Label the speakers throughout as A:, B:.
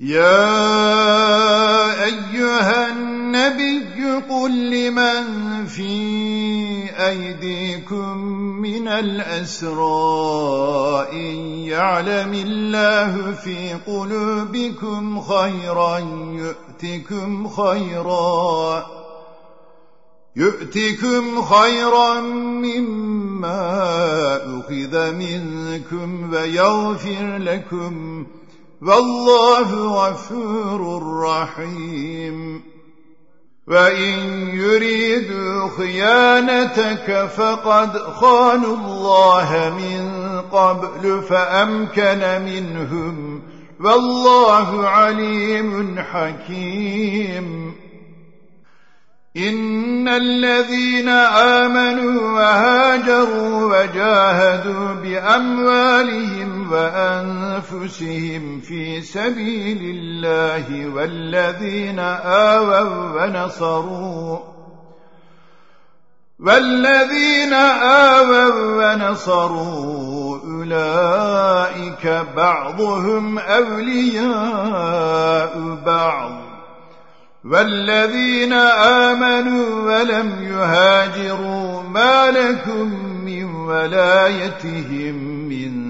A: يا أيها النبي قل لمن في أيديكم من الأسراء يعلم الله في قلوبكم خيرا يؤتكم خيرا يؤتكم خيرا مما أخذ منكم ويغفر لكم والله غفور رحيم. وإن يريدوا خيانتك فقد خانوا الله من قبل فأمكن منهم. والله عليم حكيم. إن الذين آمنوا وهاجروا وجاهدوا بأموالهم وأنفسهم في سبيل الله والذين آووا ونصروا والذين آووا ونصروا أولئك بعضهم أولياء بعض والذين آمنوا ولم يهاجروا ما لكم من ولايتهم من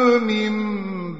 A: من